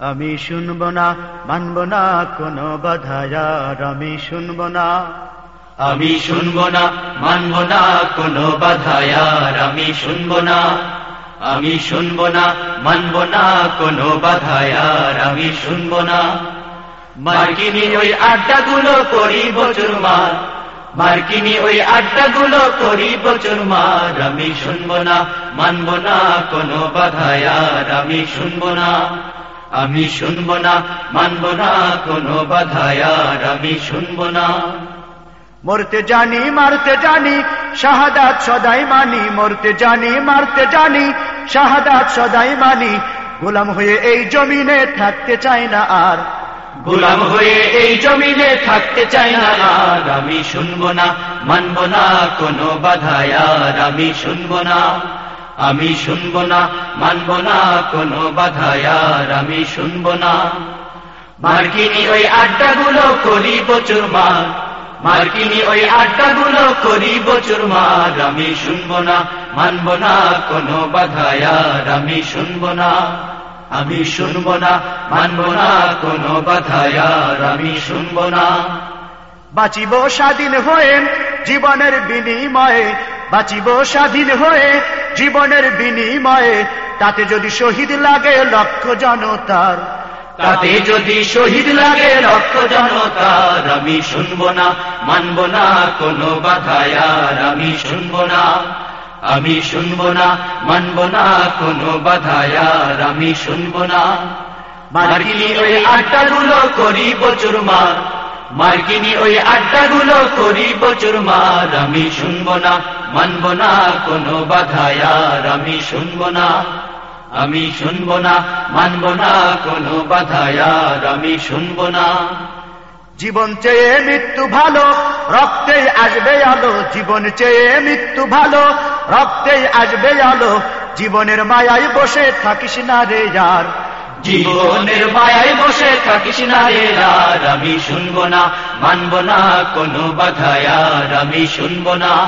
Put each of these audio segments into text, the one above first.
আমি শুনব না, মানব না কোনো বাধায়ার আমি শুনব না। আমি শুনব না, মানব না কোনো বাধায়ার আমি শুনব না। আমি শুনব না, মানব না কোনো বাধায়ার আমি শুনব না। মার্কিনি ওই আড্ডাগুলো করি বচুর মার মার্কিনি ওই আড্ডাগুলো করি বচুর মার আমি শুনব না, মানব না কোনো বাধায়ার আমি শুনব না। আমি শুনব না মানব না কোনো বাধায়ার আমি শুনব না। মরতে জানি মারতে জানি শাহাদাত সদাই মানি মরতে জানি মারতে জানি শাহাদাত সদাই মানি গোলাম হয়ে এই জমিনে থাকতে চাই না আর। গোলাম হয়ে এই জমিনে থাকতে চাই না আর আমি শুনব না মানব না কোনো বাধায়ার আমি শুনব না। আমি শুনব না, মানব না, কোনো বাধায়ার আমি শুনব না। মার্কিনি ওই আড্ডাগুলো করি প্রচুর মার মার্কিনি ওই আড্ডাগুলো করি বচুর মার আমি শুনব না, মানব না, কোনো বাধায়ার আমি শুনব না। আমি শুনব না, মানব না, কোনো বাধায়ার আমি শুনব না। বাঁচিব স্বাধীন হয়ে জীবনের বিনিময়ে, বাঁচিব স্বাধীন হয়ে জীবনের বিনিময়ে, তাতে যদি শহীদ লাগে লক্ষ জনতার। তাতে যদি শহীদ লাগে রক্ত জনতার, আমি শুনব না, মানব না, কোনো বাধায়ার আমি শুনব না। আমি শুনব না, মানব না, কোনো বাধায়ার আমি শুনব না। মার্কিনি ওই আড্ডাগুলো করি বচুর মার মার্কিনি ওই আড্ডাগুলো করি বচুর মার আমি শুনব না মানব না কোনো বাধায়ার আমি শুনব না। আমি শুনব না মানব না কোনো বাধায়ার আমি শুনব না। জীবন চেয়ে মৃত্যু ভালো রক্তে আসবে আলো। জীবন চেয়ে মৃত্যু ভালো রক্তে আসবে আলো। জীবনের মায়ায় বসে থাকিস না রে যার জীবনের মায়ায় বসে থাকিস না রে আর আমি শুনব না মানব না কোনো বাধায়ার আমি শুনব না।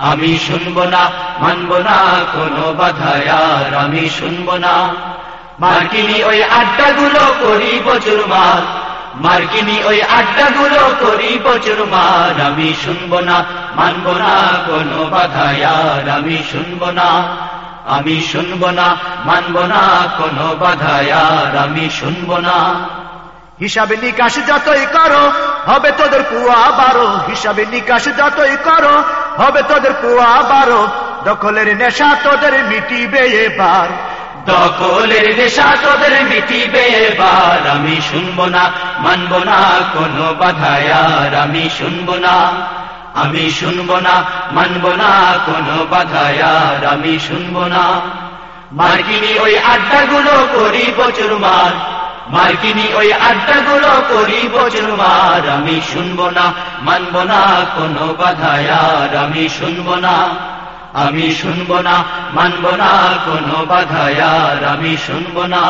আমি শুনব না, মানব না, কোনো বাধায়ার আমি শুনব না। মার্কিনি ওই আড্ডাগুলো করি বচুর মার মার্কিনি ওই আড্ডাগুলো করি বচুর মার আমি শুনব না, মানব না, কোনো বাধায়ার আমি শুনব না। আমি শুনব না, মানব না, কোনো বাধায়ার আমি শুনব না। হিসাবে নিকাশ যতই করো, হবে তোদের কুয়া বারো। হিসাবে নিকাশ যতই করো হবে তোদের কুয়া বারো। দখলের নেশা তোদের মিটিবে এবার। দখলের নেশা তোদের মিটিবে এবার। আমি শুনব না, মানব না কোনো বাধায়ার আমি শুনব না। আমি শুনব না, মানব না কোনো বাধায়ার আমি শুনব না। মার্কিনি ওই আড্ডাগুলো করি বচুর মার মার্কিনি ওই আড্ডাগুলো করি বচুর মার আমি শুনব না, মানব না কোনো বাধায়ার আমি শুনব না, আমি শুনব না, মানব না কোনো বাধায়ার আমি শুনব না।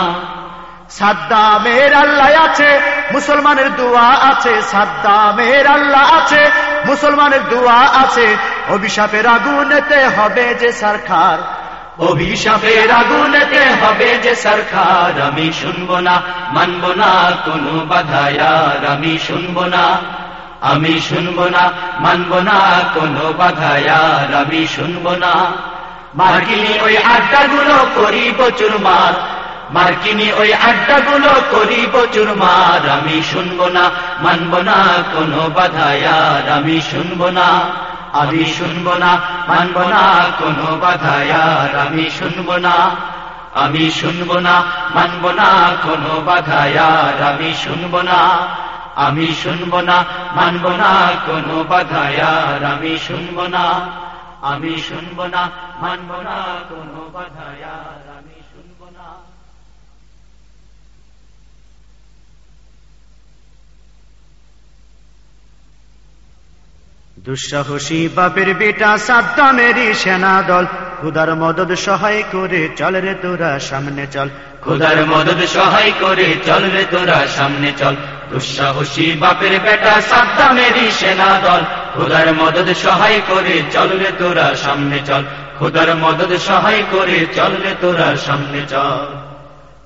সাদ্দামের আল্লাহ আছে, মুসলমানের দোয়া আছে, সাদ্দামের আল্লাহ আছে, মুসলমানের দোয়া আছে, অভিশাপের আগুনেতে হবে যে সরকার। অভিশাপের আগুনেতে হবে যে সরকার, আমি শুনব না, মানব না কোনো বাধায়ার আমি শুনব না, আমি শুনব না, মানব না কোনো বাধায়ার আমি শুনব না। মার্কিনি ওই আড্ডাগুলো করি প্রচুর মার মার্কিনি ওই আড্ডাগুলো করি প্রচুর মার আমি শুনব না, মানব না কোনো বাধায়ার আমি শুনব না। আমি শুনব না, মানব না, কোনো বাধায়ার আমি শুনব না। আমি শুনব না, মানব না, কোনো বাধায়ার আমি শুনব না। আমি শুনব না, মানব না, কোনো বাধায়ার আমি শুনব না। আমি শুনব না, মানব না, কোনো বাধায়ার আমি শুনব না দুঃসাহসী বাপের বেটা সাদ্দামেরই সেনা দল। খুদার মদদ সহায় করে চল রে তোরা সামনে চল। খোদার মদদ সহায় করে চল রে তোরা সামনে চল। দুঃসাহসী বাপের বেটা সাদ্দামেরই সেনা দল। খোদার মদদ সহায় করে চল রে তোরা সামনে চল। খোদার মদদ সহায় করে চল রে তোরা সামনে চল।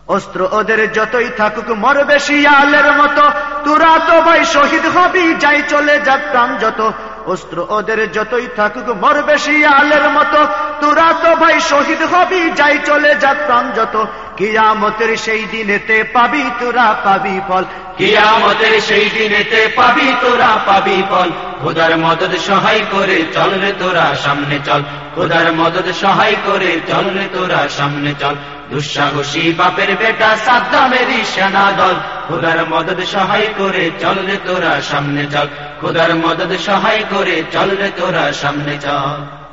অস্ত্র ওদের যতই থাকুক মরবে শিয়ালের মতো। তোরা তো ভাই শহীদ হবি যাই চলে যাক প্রাণ যত। অস্ত্র ওদের যতই থাকুক, মরবে শিয়ালের মতো। তোরা তো ভাই শহীদ হবি, যাই চলে যাক প্রাণ যত। কিয়ামতের সেই দিনেতে পাবি, তোরা পাবি ফল। কিয়ামতের সেই দিনেতে পাবি, তোরা পাবি ফল। খোদার মদদ সহায় করে চল রে তোরা সামনে চল। খোদার মদদ সহায় করে চল রে তোরা সামনে চল। দুঃসাহসী বাপের বেটা সাদ্দামেরই সেনা দল। খোদার মদদ সহায় করে চল রে তোরা সামনে চল। খোদার মদদ সহায় করে চল রে তোরা সামনে চল।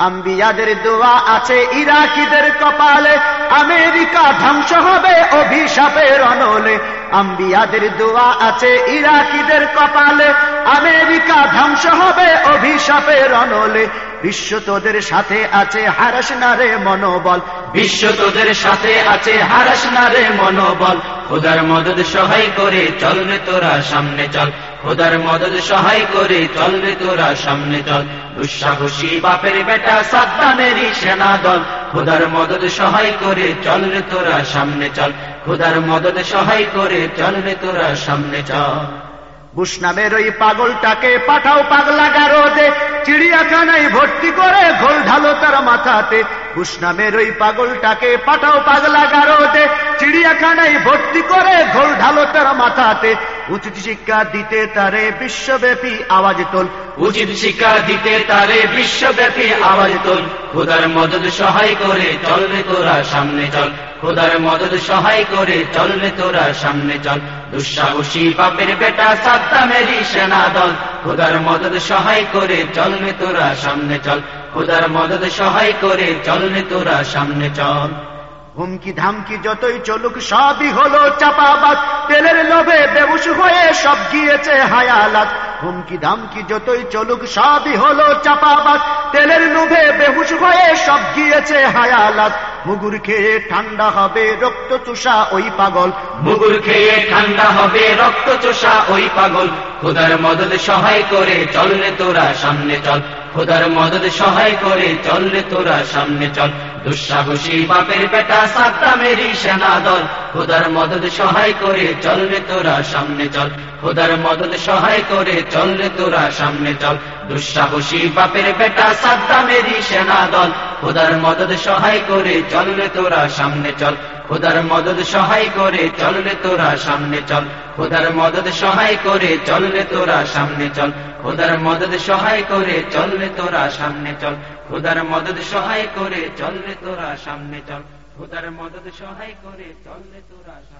আম্বিয়াদের দোয়া আছে ইরাকিদের কপালে, আমেরিকা ধ্বংস হবে অভিশাপের অনলে। আম্বিয়াদের দোয়া আছে ইরাকিদের কপালে, আমেরিকা ধ্বংস হবে অভিশাপের অনলে। বিশ্ব তোদের সাথে আছে হারাস নারে মনোবল। বিশ্ব তোদের সাথে আছে হারাস না রে মনোবল। খোদার মদদ সহায় করে চল রে তোরা সামনে চল। খোদার মদদ সহায় করে চল রে তোরা সামনে চল। দুঃসাহসী বাপের বেটা সাদ্দামেরই সেনা দল খোদার মদদ সহায় করে চল রে তোরা সামনে চল। খোদার মদদ সহায় করে চল রে তোরা সামনে চল। বুশ নামের ওই পাগলটাকে পাঠাও পাগলা গারদে। চিড়িয়াখানায় ভর্তি করে ঘোল ঢালো তার মাথাতে। বুশ নামের ওই পাগলটাকে পাঠাও পাগলা গারদে। চিড়িয়াখানায় ভর্তি করে ঘোল ঢালো তার মাথাতে। উচিত শিক্ষা দিতে তারে বিশ্বব্যাপী আওয়াজ তোল। উচিত শিক্ষা দিতে তারে বিশ্বব্যাপী আওয়াজ তোল। খোদার মদদ সহায় করে চল রে তোরা সামনে চল। খোদার মদদ সহায় করে চল রে তোরা সামনে চল। দুঃসাহসী বাপের বেটা সাদ্দামেরই সেনা দল। খোদার মদদ সহায় করে চল রে তোরা সামনে চল। খোদার মদদ সহায় করে চল রে তোরা সামনে চল। হুমকি ধামকি যতই চলুক, সবই হলো চাপাবাদ। তেলের লোভে বেউস হয়ে সব গিয়েছে হায়ালাত। হুমকি ধামকি যতই চলুক, সবই হলো চাপাবাদ। তেলের লোভে বেহুশ হয়ে সব গিয়েছে হায়ালাত। মুগুর খেয়ে ঠান্ডা হবে রক্ত চুষা ওই পাগল। মুগুর খেয়ে ঠান্ডা হবে রক্ত চোষা ওই পাগল। খোদার মদদ সহায় করে চল তোরা সামনে চল। খোদার মদদ সহায় করে চল তোরা সামনে চল। দুঃসাহসী বাপের বেটা সেনা দল। খোদার মদত সহায় করে চল তোরা সামনে চল। খোদার মদত সহায় করে চল তোরা সামনে চল। দুঃসাহসী বাপের বেটা সাদ্দামেরই সেনা দল। খোদার মদত সহায় করে চল তোরা সামনে চল। খোদার মদত সহায় করে চললে তোরা সামনে চল। খোদার মদত সহায় করে চললে তোরা সামনে চল। খোদার মদত সহায় করে চললে তোরা সামনে চল। খোদার মদত সহায় করে চললে তোরা সামনে চল। খোদার মদত সহায় করে চললে তোরা সামনে